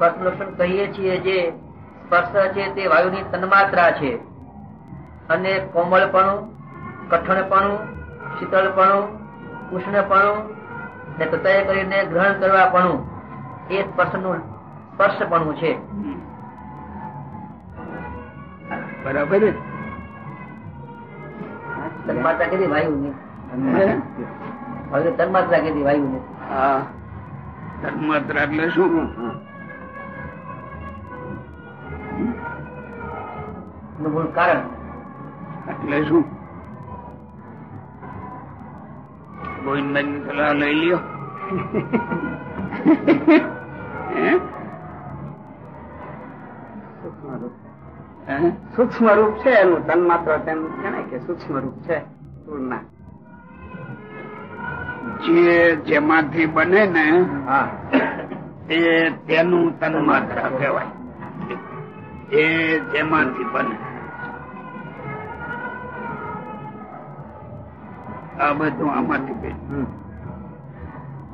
સ્પર્શ લક્ષણ કહીએ છીએ જે સ્પર્શ છે તે વાયુની તન્માત્રા છે. અને કોમળપણું કઠણપણું શીતળપણું ઉષ્ણપણું ને તથા કરીને ગ્રહણ કરવાપણું એ સ્પર્શનું સ્પર્શપણું છે. બરાબર ને? તન્માત્રા કીધી વાયુની? તન્માત્રા કીધી વાયુની? હા. તન્માત્રા એટલે શું? નું મૂળ કારણ. એટલે શું? ગોવિંદભાઈ સલાહ લઈ લ્યો. હે? હે? સૂક્ષ્મ રૂપ છે એનું. તન માત્ર તેમ જણાય કે સૂક્ષ્મ રૂપ છે. જે જેમાંથી બને ને હા. એ તેનું માત્ર કહેવાય. એ જેમાંથી બને. આ બધું આમાંથી બે. વાયુ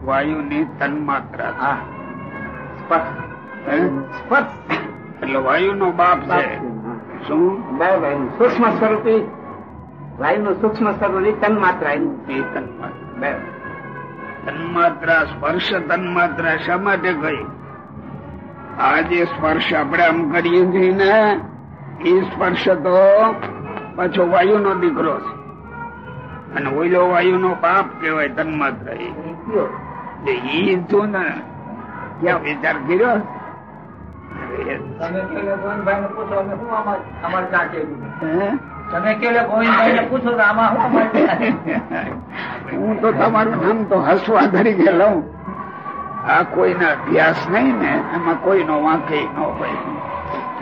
વાયુની તન્માત્રા. સ્પર્શ. હે? સ્પર્શ. એટલે બાપ છે. શું? બરાબર એનું સૂક્ષ્મ સ્વરૂપી. વાયુનું સૂક્ષ્મ સ્વરૂપ તન માત્ર એનું એ તન્માત્રા. બરાબર. તન્માત્રા સ્પર્શ તન્માત્રા શા માટે કહી આ જે સ્પર્શ આપણે આમ કરીએ છીએ ને એ સ્પર્શ તો પાછો વાયુ નો દીકરો છે. અને ઓઈલો વાયુ નો પાપ કેવાય તન્માત્ર ઈ તું ને ક્યાં વિચાર કર્યો? હે? તો તમારું નામ તો હસવા તરીકે લઉં. આ કોઈના અભ્યાસ નહીં ને એમાં કોઈનો વાંકે ન હોય.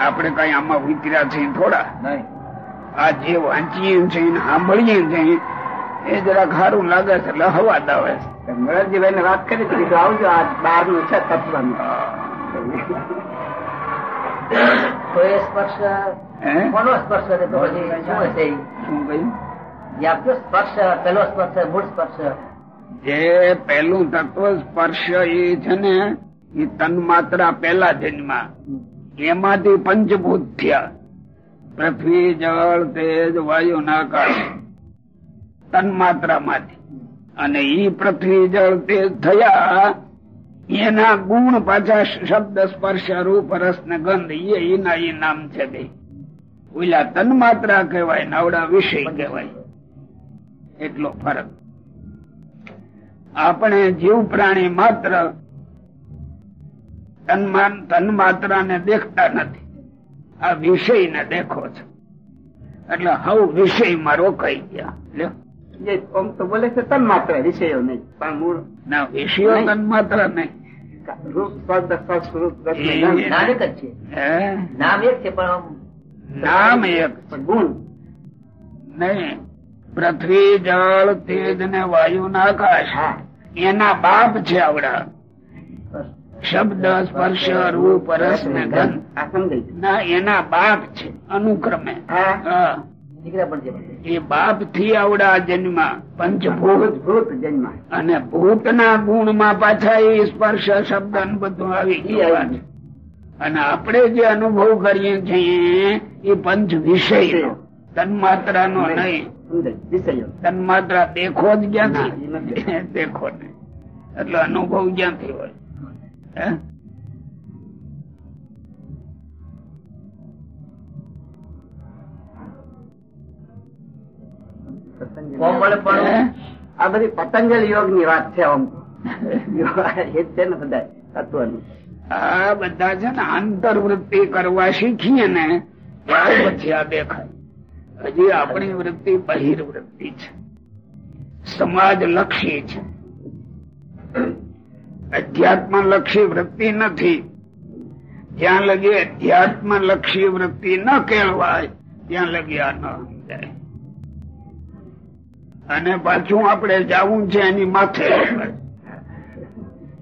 આપણે કઈ આમાં વિતર્યા છીએ થોડા. આ જે વાંચીએ છીએ સાંભળીએ છીએ એ જરા ઘારું લાગે છે એટલે હવા દાવે છે. મોરારજીભાઈ ને વાત કરી હતી કે આવજો આ બારનું છે તત્વનું. તો સ્પર્શ કોનો સ્પર્શ છે તો પછી શું હશે? શું કહ્યું? જે આપ્યો સ્પર્શ પેલો સ્પર્શ મૂળ સ્પર્શ. જે પેલું તત્વ સ્પર્શ એ છે ને એ તન્માત્રા પેલા જન્મા. એમાંથી પંચભૂત થયા. પૃથ્વી જળ તેજ વાયુ ને આકાશ તન્માત્રા માંથી અને ઈ પૃથ્વી જળ તે થયા, એના ગુણ પાછા શબ્દ સ્પર્શ રૂપ રસ ને ગંધ એ એના એ નામ છે બે ઓલા તન્માત્રા કહેવાય, નાવડા વિષય કહેવાય. એટલો ફરક. આપણે જીવ પ્રાણી માત્ર તન્માન તન્માત્રા ને દેખતા નથી. આ વિષય ને દેખો છો. એટલે હવ વિષયમાં રોકાઈ ગયા. લ્યો. જે ઓમ તો બોલે છે તન માત્ર વિષયો નહીં પણ મૂળ. ના વિષયો નહીં. પૃથ્વી જળ તેજ ને વાયુ ના આકાશ. હા. એના બાપ છે આવડા. શબ્દ સ્પર્શ રૂપ રસ ને ગંધ. ના એના બાપ છે અનુક્રમે. હા. એ બાપથી આવડા જન્મ પંચભૂત ભૂત ભૂત જન્મ. અને ભૂત ના ગુણમાં પાછા એ સ્પર્શ શબ્દ બધું આવી ગયા અને આપણે જે અનુભવ કરીએ છીએ એ પંચ વિષય તન્માત્ર નો નહીં. તન્માત્ર દેખો જ ક્યાંથી? દેખો. ને એટલે અનુભવ ક્યાંથી હોય? કોમળપણું? આ બધી પતંજલ યોગની વાત છે આમ. એ છે ને બધા તત્વનું. આ બધા છે ને આંતરવૃત્તિ કરવા શીખીએ ને ત્યાર પછી આ દેખાય. હજી આપણી વૃત્તિ બહિર્વૃત્તિ છે. સમાજ લક્ષી છે. અધ્યાત્મ લક્ષી વૃત્તિ નથી. જ્યાં લગી અધ્યાત્મ લક્ષી વૃત્તિ ન કેળવાય ત્યાં લગી આ ન સમજાય અને પાછું આપણે જવું છે એની માથે.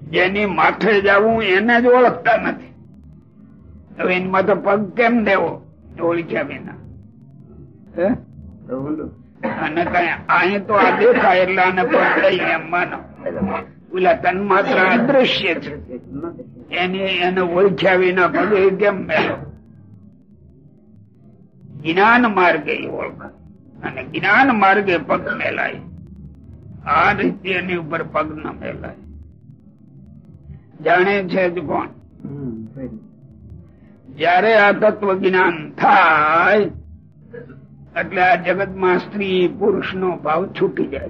જેની માથે જવું એને જ ઓળખતા નથી. હવે એની માથે પગ કેમ દેવો? ઓળખ્યા વિના. અને કઈ અહીં તો આ દેખાય એટલે આને પગ દઈ એમ માનો. ઓલા તન માત્ર અદ્રશ્ય છે. એની એને ઓળખ્યા વિના પગે કેમ મેળો? જ્ઞાન માર્ગે ઓળખ અને જ્ઞાન માર્ગે પગ મેલાય. આ રીતે એની ઉપર પગ ન મેલાય. જાણે છે જ કોણ? જયારે આ તત્વ જ્ઞાન થાય એટલે આ જગતમાં સ્ત્રી પુરુષ નો ભાવ છૂટી જાય.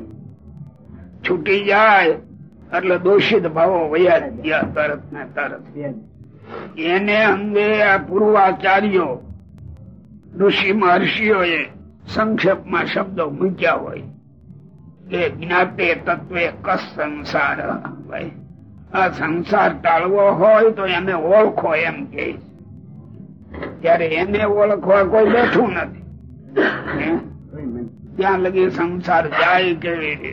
છૂટી જાય એટલે દોષિત ભાવો વયા ગયા તરત ને તરત. એને અંગે આ પૂર્વાચાર્યો ઋષિ મહર્ષિઓએ સંક્ષેપમાં શબ્દો મૂક્યા હોય. એ જ્ઞાતે તત્વે કસ સંસાર ભાઈ આ સંસાર ટાળવો હોય તો એને ઓળખો એમ કે ત્યારે એને ઓળખવા કોઈ બેઠું નથી. ત્યાં લગી સંસાર જાય કેવી રીતે?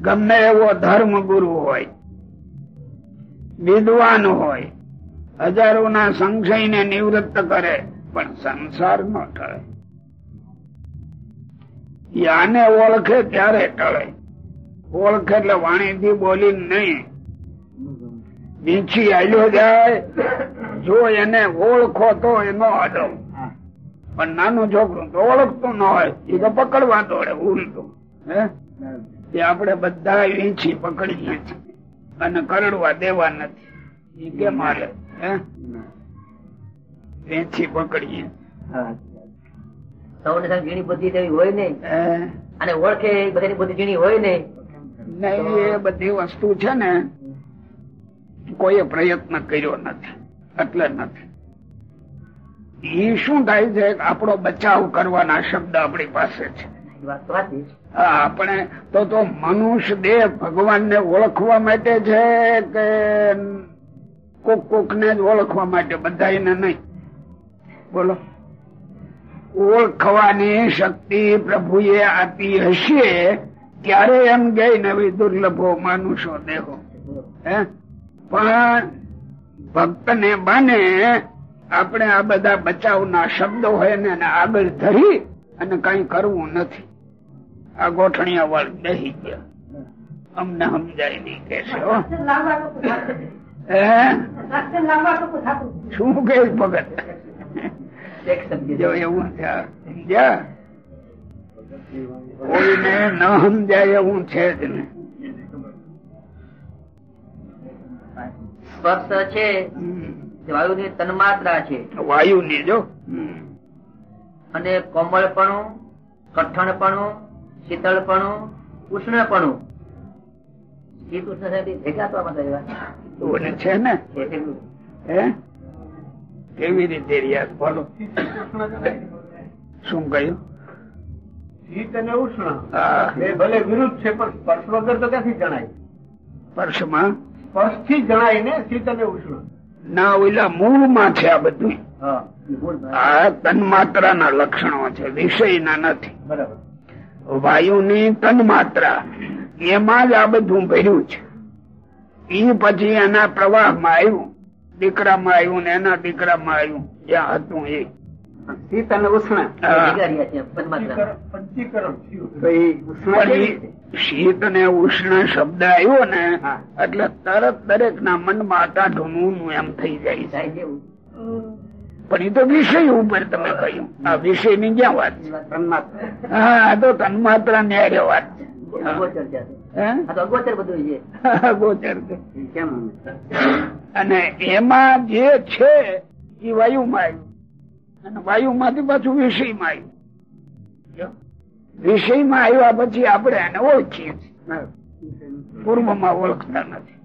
ગમે એવો ધર્મ ગુરુ હોય, વિદ્વાન હોય હજારો ના સંશય ને નિવૃત્ત કરે, પણ સંસાર ન ટળે. આને ઓળખે ત્યારે ટળે. ઓળખે એટલે વાણી થી બોલી નહીં. નીચી આવ્યો જાય જો એને ઓળખો તો એનો અડો પણ નાનું છોકરું તો ઓળખતું ન હોય એ તો પકડવા દોડે ઉલટું. હે? એ આપણે બધા વીંછી પકડીએ છીએ. અને કરડવા દેવા નથી. એ કેમ હાલે? હે? વીંછી પકડીએ. સૌને સંગ ઝીણી બુદ્ધિ તેવી હોય નહીં. અને ઓળખે બધાની બુદ્ધિ ઝીણી હોય નહીં. નહીં એ બધી વસ્તુ છે ને કોઈએ પ્રયત્ન કર્યો નથી એટલે નથી. એ શું થાય છે? આપણો બચાવ કરવાના શબ્દ આપણી પાસે છે. આપણે તો તો મનુષ્ય દેહ ભગવાન ને ઓળખવા માટે છે કે કોક કોક ને જ ઓળખવા માટે? બધા નહીં. બોલો. ઓળખવાની શક્તિ પ્રભુએ આપી હશે ત્યારે એમ ગઈ નવી દુર્લભો માનુષો દેહો. હે? પણ ભક્ત ને બને આપણે આ બધા બચાવના શબ્દો હોય ને એને આગળ ધરી અને કઈ કરવું નથી. આ ગોઠણિયા વાળ દહી ગયા. અમને સમજાય નહીં કે છે હો. હે? શું કે ભગત? જો એવું સમજ્યા કોઈને ન સમજાય એવું છે જ ને. સ્પર્શ છે હમ. તે તન્માત્રા છે. વાયુ ની જો. અને કોમળપણું કઠણપણું શીતળપણું ઉષ્ણપણું. શીત ઉષ્ણ ભેગા તો છે ને. હે? કેવી રીતે રહ્યા? બોલો. શું કહ્યું? શીત અને ઉષ્ણ. એ ભલે વિરુદ્ધ છે પણ સ્પર્શ વગર તો ક્યાંથી જણાય? પર્શમાં સ્પર્શથી જણાય ને શીત અને ઉષ્ણ. ના ઓલા મૂળમાં છે આ બધું. મૂળ આ તન્માત્રા ના લક્ષણો છે વિષયના નથી. બરાબર. વાયુની તન્માત્રા એમાં જ આ બધું ભર્યું છે. એ પછી એના પ્રવાહમાં આવ્યું. દીકરામાં આવ્યું ને એના દીકરામાં આવ્યું. જ્યાં હતું એ. શીત અને? શીત ને ઉષ્ણ શબ્દ આવ્યો ને એટલે તરત દરેક ના મનમાં અટાઢું નું એમ થઈ જાય પણ એ તો વિષય ઉપર તમે કહ્યું. આ વિષયની ક્યાં વાત છે? હા આ તો તન્માત્રા ન્યાય વાત છે. અને એમાં જે છે એ વાયુમાં આવ્યું. અને વાયુમાંથી પાછું વિષયમાં આવ્યું. વિષય વિષયમાં આવ્યા પછી આપણે એને ઓળખીએ પૂર્વમાં ઓળખતા નથી.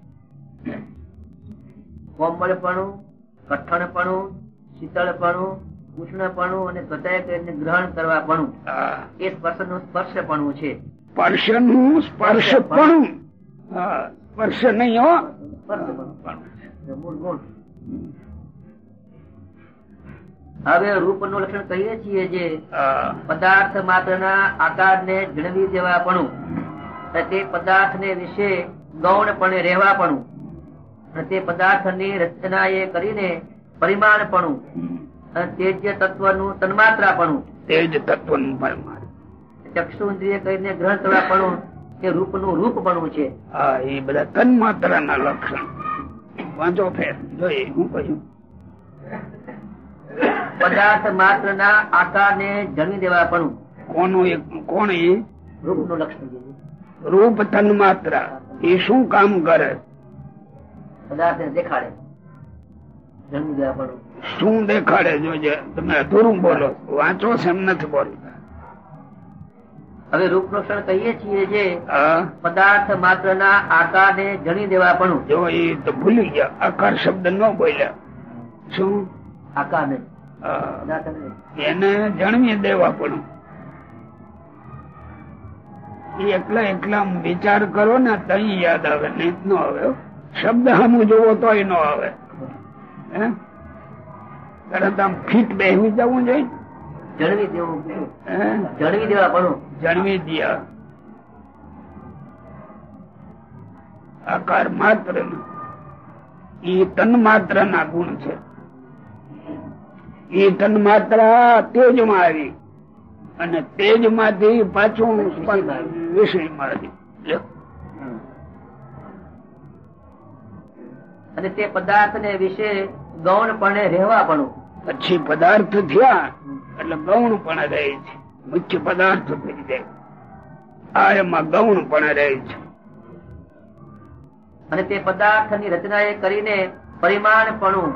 કોમળપણું કઠણપણું શીતળપણું ઉષ્ણપણું અને કરીને ગ્રહણ કરવાપણું. એ એ સ્પર્શનું સ્પર્શપણું છે. સ્પર્શ નહીં હો. સ્પર્શપણું. એ મૂળ ગુણ. હવે રૂપનું લક્ષણ કહીએ છીએ જે પદાર્થ માત્ર ના આકાર ને જળવી દેવા પણ તે પદાર્થ ને વિશે ગૌણપણે રહેવાપણું. પણ તે પદાર્થની રચના એ કરીને પરિમાણપણું. પણ તેજ્ય તત્વનું તન્માત્રાપણું. તે જ તત્વનું પરમાણુ. ચક્ષુ ઇન્દ્રિય કરીને ગ્રહણ પડવું કે રૂપનું રૂપ પણ છે. હા એ બધા તન માત્ર ના લક્ષણ. વાંચો ફેર. જોઈએ હું કહ્યું પદાર્થ માત્ર ના આકાર ને જન્મી દેવા પણ કોનું એક કોણ એ? રૂપનું લક્ષણ રૂપ તન માત્ર એ શું કામ કરે? પદાર્થ દેખાડે. જન્મી દેવા પણ શું દેખાડે? જોજે તમે અધૂરું બોલો. વાંચો છે એમ નથી બોલતા. હવે રૂપ લક્ષણ કહીએ છીએ જે પદાર્થ માત્ર ના આકાર ને જણી દેવા પણ જો એ તો ભૂલી ગયા. આકાર શબ્દ ન બોલ્યા. શું? આકાર ને એને જણવી દેવા પણ એ એકલા એકલા વિચાર કરો ને તઈ યાદ આવે. ને નો આવે શબ્દ હમું જોવો તોય નો આવે. હે? તરત આમ ફીટ બેસી જવું જોઈએ. જણવી દેવું જણવી દેવા પણ જણવી દિયા આકાર માત્ર એ તન માત્ર ના ગુણ છે. એ તન માત્ર તેજમાં આવી. અને તેજમાંથી પાછું વિષયમાં આવી અને તે પદાર્થ ને વિશે ગૌણપણે રહેવા પણ પછી પદાર્થ થયા. એટલે ગૌણ પણ રહે છે. મુખ્ય પદાર્થ થઈ જાય આ એમાં ગૌણ પણ રહે છે. અને તે પદાર્થની રચના એ કરીને પરિમાણ પણ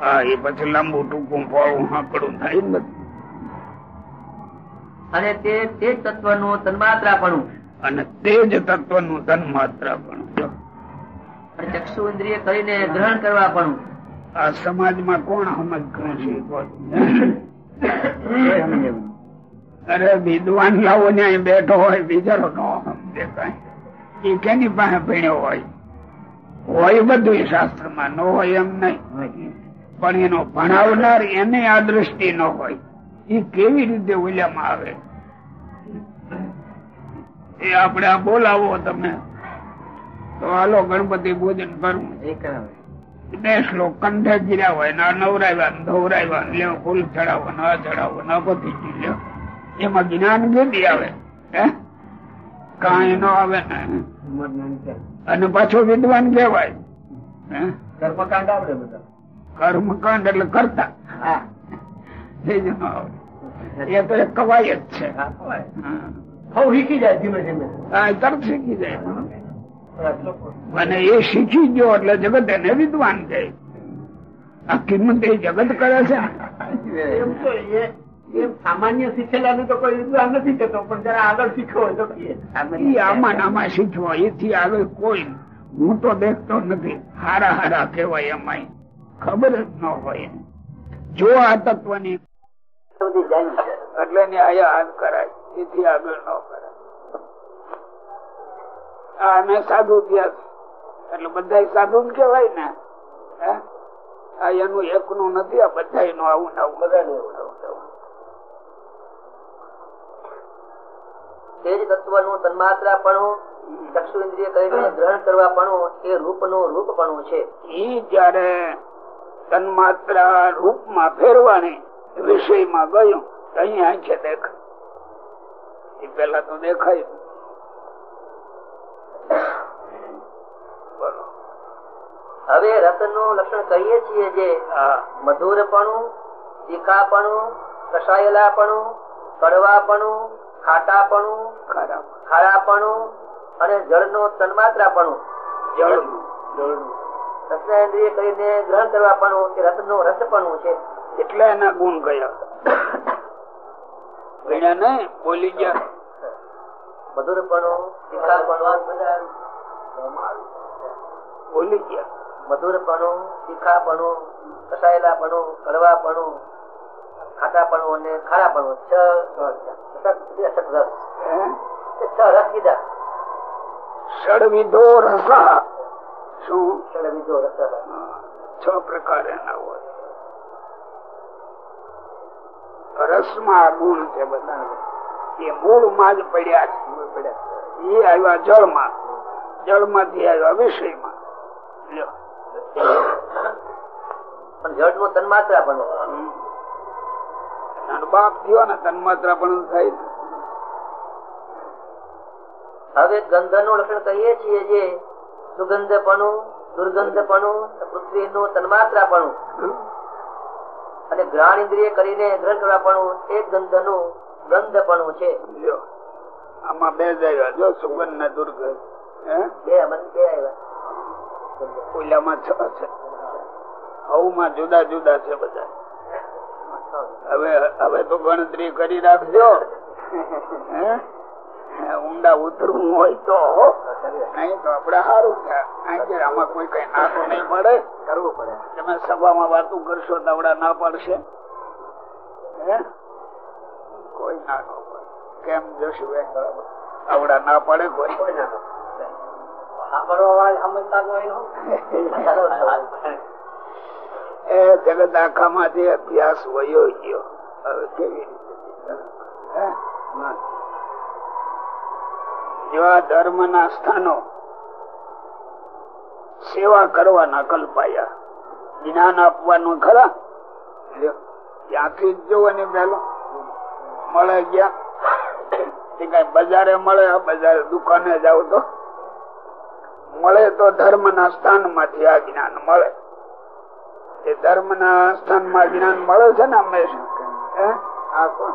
હા એ પછી લાંબુ ટૂંકું ફોળું હાંકડું થાય નથી અને તે તે તત્વનું તન્માત્રા પણ અને તે જ તત્વનું તન્માત્રા પણ. ચક્ષુ ઇન્દ્રિય કરીને ગ્રહણ કરવા પણ આ સમાજમાં કોણ સમજતું છે બોલ? અરે વિદ્વાન લાવો ને બેઠો હોય બિચારો નો એ કેની પાસે ભણ્યો હોય? હોય બધું શાસ્ત્રમાં, ન હોય એમ નહીં. પણ એનો ભણાવનાર એને આ દ્રષ્ટિ ન હોય. એ કેવી રીતે ઓલિયામાં આવે? એ આપણે આ બોલાવો તમે. તો હાલો, ગણપતિ પૂજન કરવું. બે શ્લોક કંઠે ગીર્યા હોય ને નવરાવ્યા ધોવરાવ્યા લ્યો ફૂલ ચડાવો ને ચડાવો ને આ લ્યો. એમાં જ્ઞાન કેદી આવે હે? કાંઈ ન આવે ને. અને પાછો વિદ્વાન કહેવાય કર્મકાંડ આવડે બધા. કર્મકાંડ એટલે કરતા. એ તો એક કવાયત છે. ધીમે ધીમે. તરત શીખી જાય. અને એ શીખી ગયો એટલે જગત એને વિદ્વાન કહે. આ કિંમત એ જગત કરે છે. એમ તો એ એ સામાન્ય શીખેલા તો કોઈ વિદ્વાન નથી થતો પણ જરા આગળ શીખો તો આમાં ને આમાં શીખવા એથી આગળ કોઈ હું તો દેખતો નથી. હારા હારા કહેવાય એમાં ખબર જ ન હોય. જો આ તત્વની એટલે આયા હાથ કરાય. એથી આગળ ન કરાય. અમે સાધુ થયા. એટલે બધા સાધુ કેવાય ને? આ એનું એકનું નથી આ બધા નું આવું ને આવું. બધાનું એવું ને આવું. આવું. તત્વનું તન્માત્રાપણું ચક્ષુ ઇન્દ્રિય કરીને ગ્રહણ કરવા પણ એ રૂપનું રૂપ પણ છે. ઈ જયારે તન્માત્રા રૂપમાં ફેરવાની વિષયમાં ગયું અહીંયા અહીં દેખ. એ પેલા તો દેખાય જ. બોલો હવે નું લક્ષણ કહીએ છીએ જે મધુરપણું તીખાપણું કસાયેલાપણું કડવાપણું ખાટાપણું ખારાપણું. અને જળનું તન્માત્રાપણું. જળનું રસનેન્દ્રિય કરીને ગ્રહણ કરવાપણું તે રસનું રસપણું છે. એટલે એના ગુણ ગયા. ગયા નહીં બોલી ગયા. મધુરપણું તીખાપણું. બોલી ગયા. મધુરપણું તીખાપણું કસાયેલાપણું કડવાપણું ખાટાપણું અને ખારાપણું. છ છ. રસ કીધા. ષડવિધો રસ. શું? ષડવિધો રસ. છ પ્રકાર એના હોય. રસમાં ગુણ છે બધા એ મૂળમાં જ પડ્યા છે. એ આવ્યા જળમાં. જળમાંથી આવ્યા વિષયમાં. લ્યો. પણ જડનું તન્માત્ર પણ બાપ થયો ને તન્માત્ર પણ થાય. હવે ગંધનું લક્ષણ કહીએ છીએ જે સુગંધપણું દુર્ગંધપણું પૃથ્વીનું તન્માત્રાપણું. અને ગ્રાણ ઇન્દ્રિય કરીને ગ્રહણ કરવાપણું એ ગંધનું ગંધપણું છે. આમાં બે જાય જો સુગંધ ને દુર્ગંધ. હે? બે મને બે આવ્યા. ઓલામાં છ છે હવમાં જુદા જુદા છે બધા. હવે હવે તો ગણતરી કરી રાખજો. ઊંડા ઉતરવું હોય તો. નહીં તો આપડે સારું છે. આમાં કોઈ કઈ ના તો નહીં મળે કરવું પડે. તમે સભામાં વાતો કરશો તો આવડા ના પાડશે. હે? કોઈ ના નો કેમ જશું આવડા ના પાડે કોઈ? એ જગત આખા માંથી અભ્યાસ વયો ગયો. હવે કેવી રીતે? જેવા ધર્મ ના સ્થાનો સેવા કરવાના કલ્પાયા. જ્ઞાન આપવાનું ખરા? ત્યાંથી જ જોવાની પેલો. મળે ગયા કઈ બજારે મળે, બજારે દુકાને જાવ તો? મળે તો ધર્મ ના સ્થાનમાંથી આ જ્ઞાન મળે એ ધર્મ ના સ્થાનમાં જ્ઞાન મળે છે ને હંમેશા હે? આ કોણ?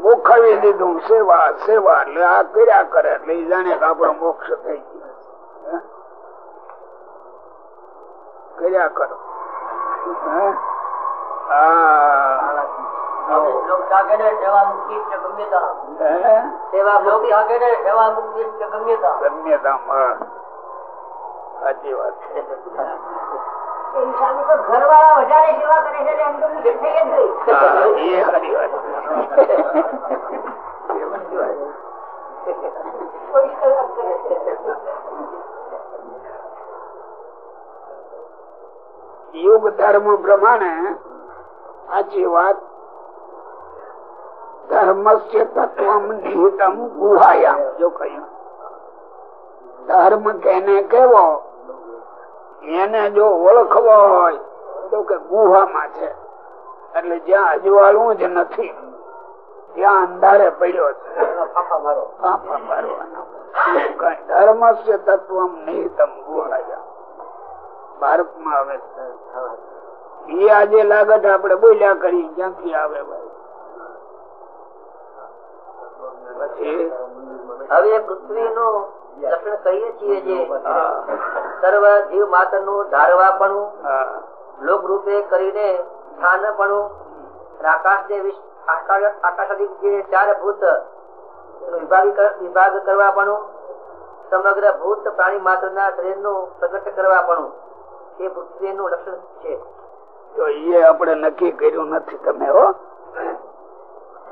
ગોખાવી દીધું, સેવા સેવા, એટલે આ કર્યા કરે, એટલે એ જાણે કે આપણો મોક્ષ થઈ ગયો હે? કર્યા કરો હે? યુગ ધર્મ પ્રમાણે સાચી વાત ધર્મસ્ય તત્વમ નિહિતમ ગુહાયામ જો કહ્યું. ધર્મ કેને કેવો એને જો ઓળખવો હોય તો કે ગુહામાં છે. એટલે જ્યાં અજવાળું જ નથી ત્યાં અંધારે પડ્યો છે. ધર્મ છે તત્વમ નિહિતમ ગુહાયામ ભારતમાં આવે છે. એ આજે લાગત આપણે બોલ્યા કરી ક્યાંથી આવે હવે પૃથ્વી નું લક્ષણ કહીએ છીએ જે સર્વ જીવ માત્રનું ધારવાપણું લોક રૂપે કરીને સ્થાનપણું આકાશ ને વિશ- આકાશ જે ચાર ભૂત વિભાગ વિભાગ કરવાપણું સમગ્ર ભૂત પ્રાણી માત્ર ના શરીરનું પ્રગટ કરવાપણું એ પૃથ્વી નું લક્ષણ છે. તો એ આપણે નક્કી કર્યું નથી તમે હો.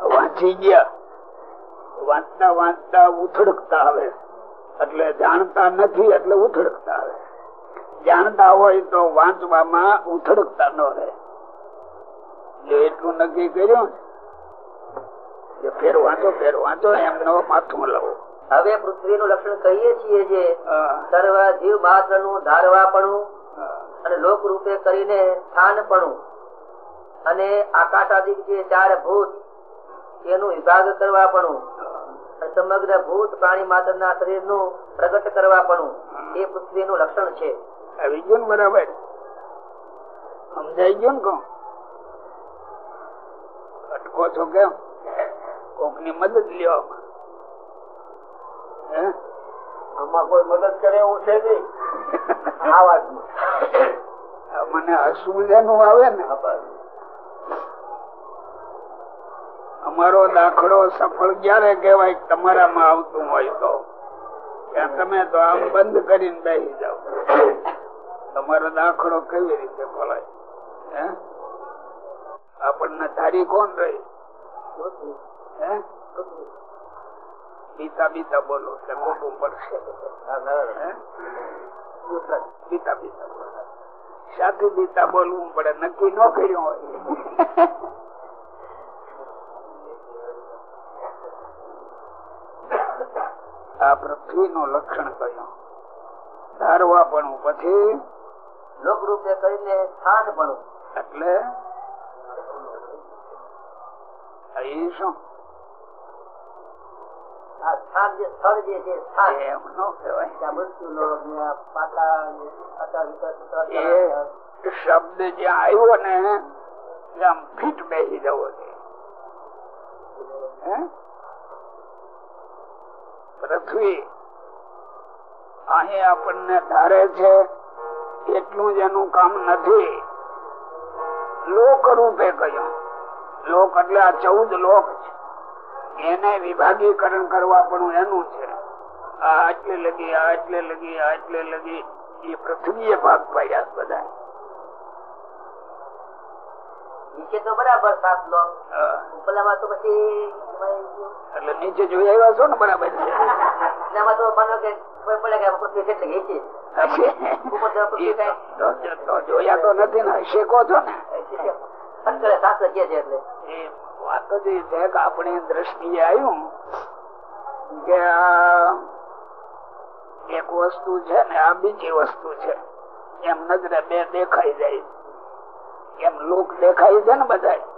વાંચી ગયા. વાંચતા વાંચતા ઉથડકતા આવે. એટલે જાણતા નથી એટલે ઉથડકતા આવે. જાણતા હોય તો વાંચવામાં ઉથડકતા ન રહે. જો એટલું નક્કી કર્યું ને ફેર વાંચો ફેર વાંચો એમનો માથું લવો હવે પૃથ્વી નું લક્ષણ કહીએ છીએ જે સર્વ જીવ માત્રનું ધારવાપણું. અને લોક રૂપે કરીને સ્થાનપણું અને આકાશાદિક જે ચાર ભૂત એનું વિભાગ કરવાપણું. અને સમગ્ર ભૂત પ્રાણી માત્ર ના શરીરનું પ્રગટ કરવાપણું એ પૃથ્વી નું લક્ષણ છે. આવી ગયું બરાબર? સમજાઈ ગયું ને કહું અટકો છો કેમ? કોકની મદદ લ્યો હે? આમાં કોઈ મદદ કરે એવું છે નહીં. આ વાતમાં. મને હસવું જેનું આવે ને. અમારો દાખલો સફળ ક્યારે કેવાય તમારામાં આવતું હોય તો? ત્યાં તમે તો આમ બંધ કરીને બેસી જાઓ. તમારો દાખલો કેવી રીતે ફળાય આપણને ધારી કોણ રહી? બીતા બીતા બોલો કે ખોટું પડશે? બીતા બીતા બોલો. સાથે બીતા બોલવું પડે, નક્કી ન કર્યું હોય. આ પૃથ્વી નું લક્ષણ કહ્યું. ધારવા પણ પછી લોકરૂપે સ્થાન પણ એટલે એ શું? જે જે શબ્દ જ્યાં આવ્યો ને ત્યાં ફીટ બેસી જવો છે? પૃથ્વી અહીં આપણને ધારે છે એટલું જ એનું કામ નથી. લોક રૂપે કહ્યું લોક એટલે આ ચૌદ લોક છે. એને વિભાગીકરણ કરવા પણ એનું છે. આ આટલે લગી આ એટલે લગી આ એટલે લગી એ પૃથ્વીએ ભાગ પાડ્યા બધા નીચે તો બરાબર સાત લોક. ઉપલામાં તો પછી એટલે નીચે જોઈ આવ્યા છો ને બરાબર છે. જોયા તો નથી ને શેકો છો ને? વાત જ એ છે કે આપણી દ્રષ્ટિએ આવ્યું કે આ એક વસ્તુ છે ને આ બીજી વસ્તુ છે. એમ નજરે બે દેખાઈ જાય. એમ લોક દેખાય છે ને બધા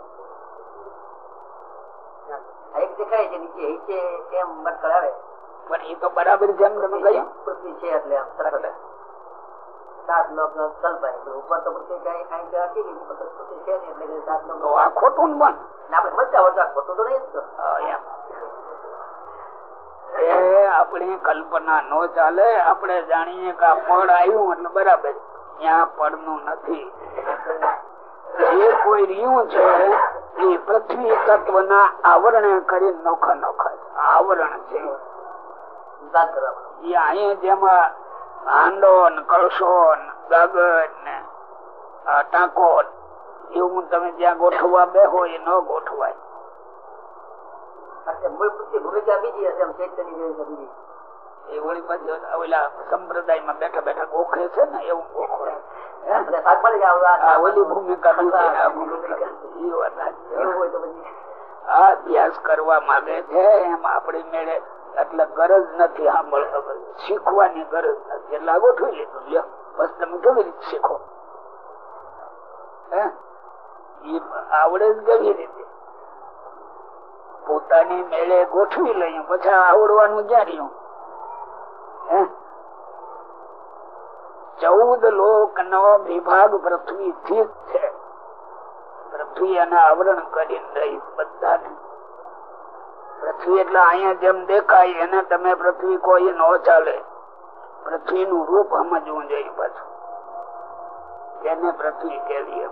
આ દેખાય છે નીચે નીચે એમ પણ એ તો બરાબર છે તમે કહ્યું. પૃથ્વી છે એટલે આમ સરળ સાત લોક નો કલ્પાય ઉપર તો પૃથ્વી કઈ કઈ હતી કે પૃથ્વી છે ને એટલે સાત લોક આ ખોટું પણ આપણે ખોટું તો નહીં. એ કલ્પના નો ચાલે. આપણે જાણીએ કે આ પડ આવ્યું એટલે બરાબર. ત્યાં પડનું નથી. જે કોઈ રહ્યું છે એ પૃથ્વી તત્વ ના આવરણે કરી નોખા નોખા. આવરણ છે. ટાંકો એવું તમે જ્યાં ગોઠવવા બેહો એ ન ગોઠવાય. મૂળ ભૂમિકા બીજી હશે બીજી. એ પાછું ઓલા સંપ્રદાયમાં બેઠા બેઠા ગોખે છે ને એવું ગોખે એટલે શાકભાજી આવડું આ- આ ઓલી ભૂમિકા આ ભૂમિકા બીજી. ઈ વાત સાચી. એવું હોય તો પછી. આ અભ્યાસ કરવા માંગે છે એમ આપણી મેળે. એટલે ગરજ નથી સાંભળતો. શીખવાની ગરજ નથી. એટલે ગોઠવી લીધું. લ્યો. બસ તમે કેવી રીતે શીખો? હે? ઈ આવડે જ કેવી રીતે? પોતાની મેળે ગોઠવી લઈ પછી આવડવાનું જ્યાં રહ્યું? ચૌદ લોક નો વિભાગ પૃથ્વી સ્થિત છે. પૃથ્વી એને આવરણ કરી રહી બધાને. પૃથ્વી એટલે અહીંયા જેમ દેખાય એને તમે પૃથ્વી કોઈ ન ચાલે. પૃથ્વી નું રૂપ સમજવું જોઈએ પાછું. એને પૃથ્વી કેવી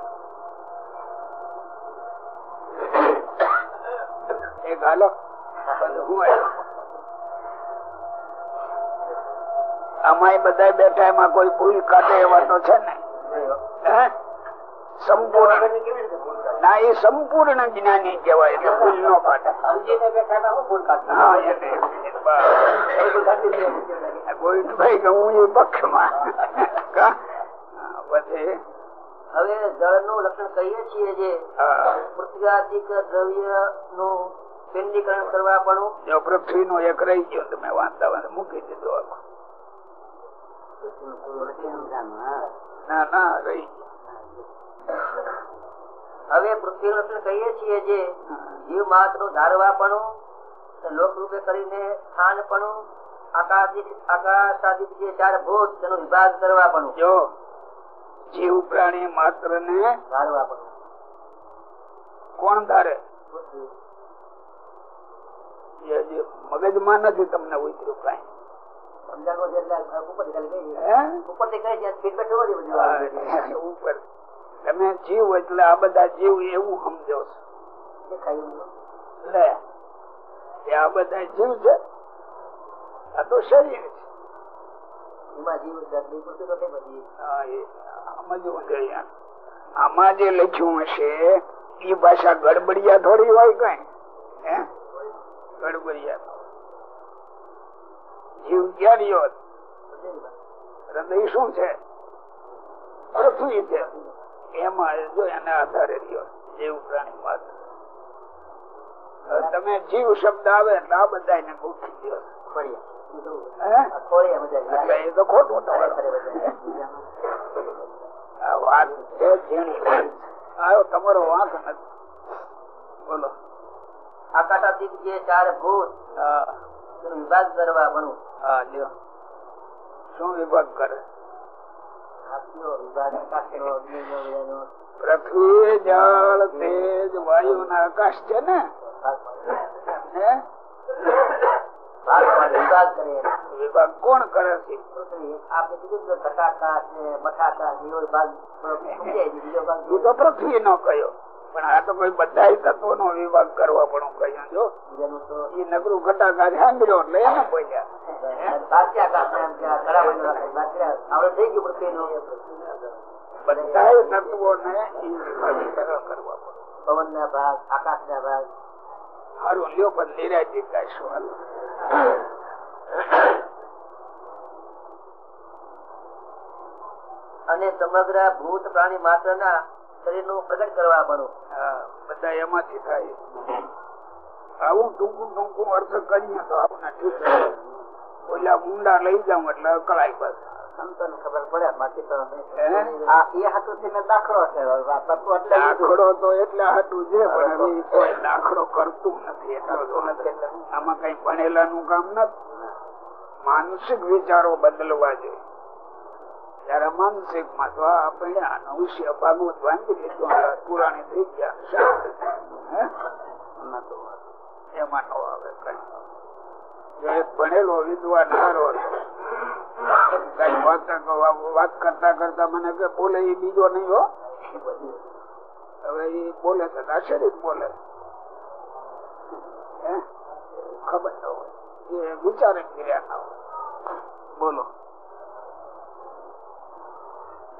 એક હાલો. હું. આમાંય બધા બેઠા એમાં કોઈ ભૂલ કાઢે એવા તો છે ને? સંપૂર્ણ. ના એ સંપૂર્ણ જ્ઞાની કહેવાય એટલે ભૂલ ન કાઢે. સમજીને બેઠા હતા હું ભૂલ કાઢી. હા એને ગોવિંદભાઈ હું એ પક્ષમાં. પછી હવે જળનું લક્ષણ કહીએ છીએ જે પૃથ્વી દ્રવ્યનું કેન્દ્રીકરણ કરવા પણ પૃથ્વી નું એક રહી ગયો તમે વાંધા વાંચતા મૂકી દીધો. ના ના રહી ગયો. હવે પૃથ્વી રત્ન કહીએ છીએ જે જીવ માત્ર ધારવાપણું લોક રૂપે કરીને સ્થાન પણ આકાશાદિક જે ચાર ભૂત તેનો વિભાગ કરવાપણું જો જીવ પ્રાણી માત્ર ને ધારવાપણું. કોણ ધારે? મગજમાં નથી તમને ઉતર્યું કઈ. તમે જીવ એટલે આ બધા જીવ એવું સમજો છો. લે આ બધા જીવ છે આ તો શરીર છે. આમાં જે લખ્યું હશે એ ભાષા ગડબડિયા થોડી હોય કઈ હે? ગડબડિયા. જીવ ક્યાં રહ્યો હૃદય શું છે? પૃથ્વી છે. એમાં જો એના આધારે રહ્યો. જીવ પ્રાણી માત્ર. તમે જીવ શબ્દ આવે એટલે આ બધા ગોઠવી દો તમારું વાંક નથી. બોલો. આકાશાદિક જે ચાર ભૂત. વિભાગ કરવા પણ હા લ્યો. શું વિભાગ કરે? પૃથ્વી જળ તેજ વાયુ ના આકાશ છે ને? વિભાગ કોણ કરે પૃથ્વી નો કયો. પણ આ તો કોઈ બધા તત્વો નો વિભાગ કરવા પણ કહ્યું જો એ નગરું ઘટાકા સાંભળ્યો એટલે એને બોલ્યા. ને બધા તત્વો કરવા પવન ના ભાગ આકાશ ના ભાગ. સારું લ્યો પણ નિરાજી કાશું હાલો. અને સમગ્ર ભૂત પ્રાણી માત્ર ના શરીરનું પ્રગટ કરવા પડો. બધા એમાંથી થાય. આવું ટૂંકું ટૂંકું અર્થ કરીએ તો ઠીક રહે. ઓલા ઊંડા લઈ જાઉં એટલે અકળાય બસ. સંતોને ખબર પડે બાકી તો હે? આ એ હાટું થઈને દાખલો છે. દાખલો તો એટલે હાટું છે પણ કોઈ દાખલો કરતું નથી. એટલો આમાં કઈ ભણેલા નું કામ નથી. માનસિક વિચારો બદલવા જોઈએ. ત્યારે માનસિકમાં તો આ ભણ્યા અને ઉષ્ય ભાગવત વાંચી લીધું પુરાણી થઈ ગયા? એમાં નો આવે કઈ. એક ભણેલો વિદ્વાન સારો કઈ વાત કરતા કરતા મને કે, બોલે એ બીજો નહીં હો. હવે એ બોલે તો આશ્ચર્ય બોલે? ખબર ન હોય. એ વિચારે કર્યા ના હોય. બોલો.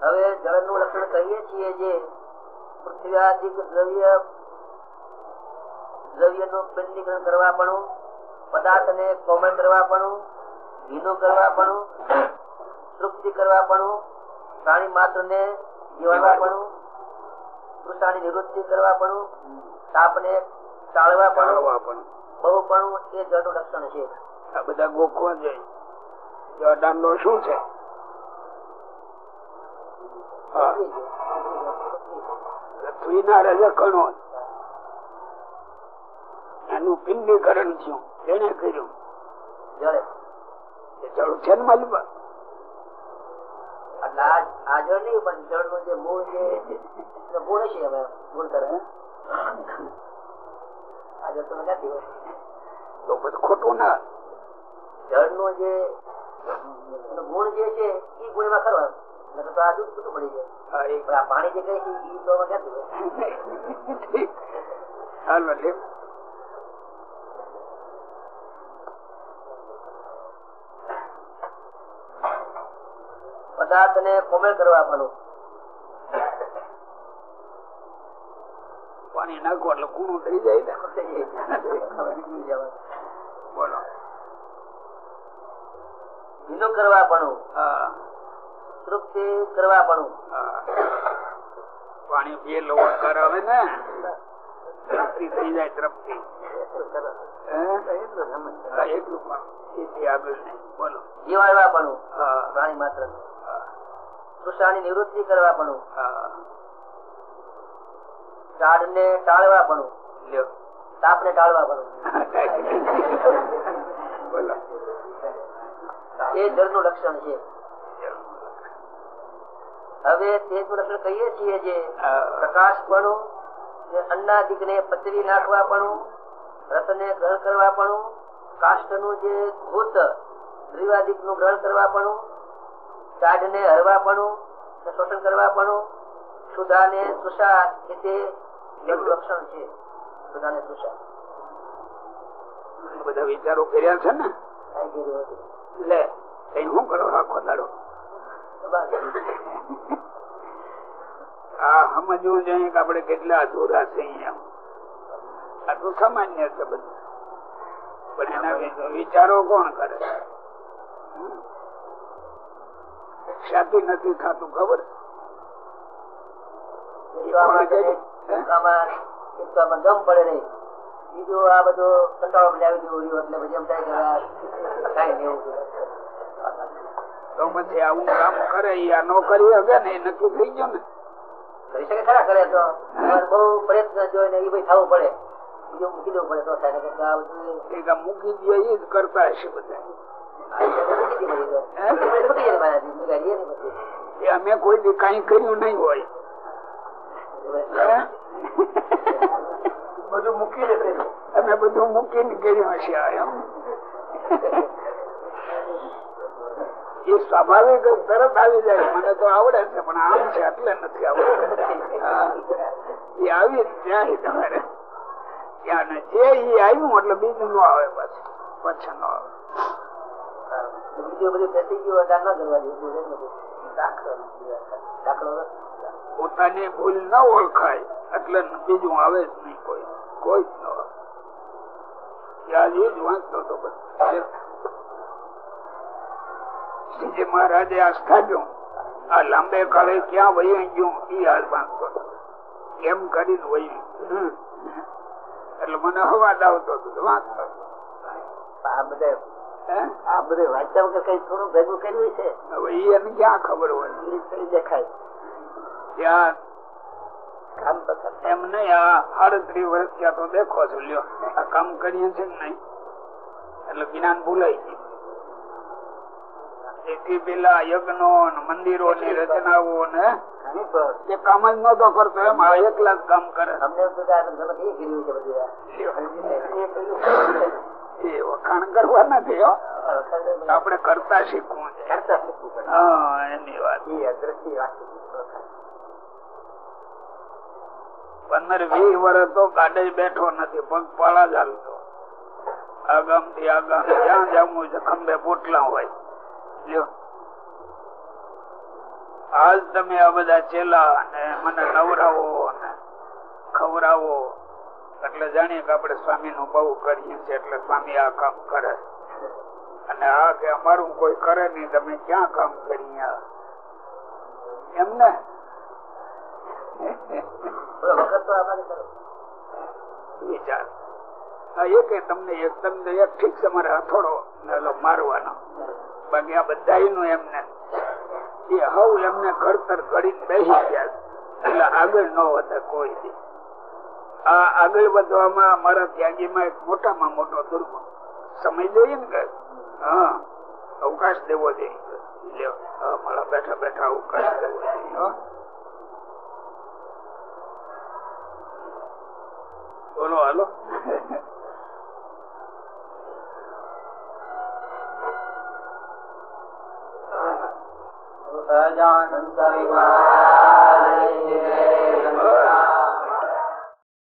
હવે જળનું લક્ષણ કહીએ છીએ જે પૃથ્વી દ્રવ્ય દ્રવ્યનું પિંડીકરણ કરવા પણ પદાર્થ ને કોમળ કરવા પણ ભીનું કરવા પણ તૃપ્તિ કરવા પણ પ્રાણી માત્ર ને જીવવા પણ તૃષાની નિવૃત્તિ કરવા પણ તાપ ને ટાળવા પણ બહુ પણ એ જળનું લક્ષણ છે. આ બધા ગોખવા જાય. જળ શું છે? હા પૃથ્વીના રજકણો એનું પિંડીકરણ થયું. તેને કર્યું. જળ છે ને માલિકા એટલે આ આ જળ નહીં પણ જળનું જે મૂળ જે ગુણ છે હવે ગુણ કરે જળ તમે ક્યાંથી હોય? તો ખોટું ના. જળનું જે ગુણ જે છે એ ગુણ એમાં. નકર તો આ દૂધ છૂટું પડી જાય પણ આ પાણી જે કહે છે એ તો ક્યાંથી. પદાર્થ ને કોમે કરવા પણ પાણી નાખો એટલે કૂણું થઈ જાય ને. બોલો. ભીનું કરવા પણ હા. તૃપ્તિ કરવા પણ હા. પાણી પીએ લોટ કરાવે ને. તૃપ્તિ થઈ જાય તૃપ્તિ. પણ. જીવાડવા પ્રાણી માત્ર. નિવૃત્તિ કરવા પણ ને ટાળવા પણ તાપ ને ટાળવા પણ એ જળનું લક્ષણ છે. હવે તે નું લક્ષણ કહીએ છીએ જે પ્રકાશ પણ અન્ના અન્નાદિક ને પચવી નાખવા પણ રસ ને ગ્રહણ કરવા પણ કાષ્ટનું જે ભૂત દ્રિવાદિકનું ગ્રહણ કરવા પણ દાઢ ને હરવા પણ શોષણ કરવા પણ સુધા ને તુષાર એ તે લક્ષણ છે. સુધા ને સુષા બધા વિચારો કર્યા છે ને? એટલે લે કઈ કરો રાખો દાડો. આ સમજવું જોઈએ કે આપડે કેટલા અધૂરા છે અહીંયા આ તો સામાન્ય છે બધું. પણ એના વિચારો કોણ કરે? શાદી નથી થતું ખબર? દમ પડે નહીં. બીજું આ બધું કંટાળો લાવી દેવું એટલે પછી એમ થાય કે નહીં તો પછી આવું કામ કરે યા ન કરી શકે ને નક્કી થઈ ગયું ને. કરી શકે ખરા કરે તો. બહુ પ્રયત્ન જોઈને એ ભાઈ થવું પડે. બીજું મૂકી દેવું પડે તો થાય મૂકી દે એ જ કરતા હશે બધા. મૂકી. મૂકી. મૂકી અમે કોઈ બી કઈ કર્યું નહીં હોય. બધું કર્યું અમે બધું મૂકીને કર્યું હશે આ એમ. એ સ્વાભાવિક તરત આવી જાય. મને તો આવડે છે પણ આમ છે એટલે નથી આવડતું. એ આવી જાય તમારે. ત્યાં જે એ આવ્યું એટલે બીજું નો આવે પછી. પછી નો આવે. બીજું બધું બેસી ગયું કરવા જેવું પોતાની ભૂલ ન ઓળખાય એટલે બીજું આવે જ નહીં કોઈ. કોઈ જ ન આવે. ત્યાં જ વાંચતો હતો શ્રીજી મહારાજે આ સ્થાપ્યું. આ લાંબે કાળે ક્યાં વહી ગયું? એ હાલ હતો એમ કરીને વહી એટલે મને હવાદ આવતો હતો. વાંચતો આ બધે આ બધે વાંચ્યા વગર કઈ થોડું ભેગું કર્યું છે? હવે એને ક્યાં ખબર હોય? એ દેખાય. ત્યાં. એમ નહીં આ આડત્રીસ વર્ષ ત્યાં તો દેખો છો લ્યો. આ કામ કરીએ છે કે નહીં? એટલે જ્ઞાન ભૂલાઈ ગયું. એથી પેલા યજ્ઞો મંદિરો ની રચનાઓ ને એ કામ જ નતો કરતો. એમ આ એકલા જ કામ કરે. એ વખાણ કરવા નથી આપણે કરતા શીખવું હા એની વાત. પંદર વીસ વર્ષ તો ગાડે જ બેઠો નથી પગ પાળા જ હાલતો. આગામથી આગામ જ્યાં જવું છે ખંભે પોટલા હોય. લ્યો આજ તમે આ બધા ચેલા અને મને નવરાવો અને ખવડાવો એટલે જાણીએ કે આપણે સ્વામી નું બહુ કરીએ છીએ, એટલે સ્વામી આ કામ કરે. અને આ કે અમારું કોઈ કરે નહીં, તમે ક્યાં કામ કરીએ? એમને. વિચાર. હા, એ કે તમને એક ઠીક છે, મારે હથોડો મારવાનો. બાકી બધા એમને. એ હવ એમને ઘડતર ઘડીને બેસી ગયા. એટલે આગળ ન વધે કોઈ આ આગળ વધવામાં અમારા ત્યાગીમાં એક મોટામાં મોટો દુર્ગુણ સમય જોઈએ ને કે હા. અવકાશ દેવો જોઈએ. મારા બેઠા બેઠા અવકાશ દેવો જોઈએ. બોલો, હાલો. સહજાનંદ સ્વામી મહારાજ જય.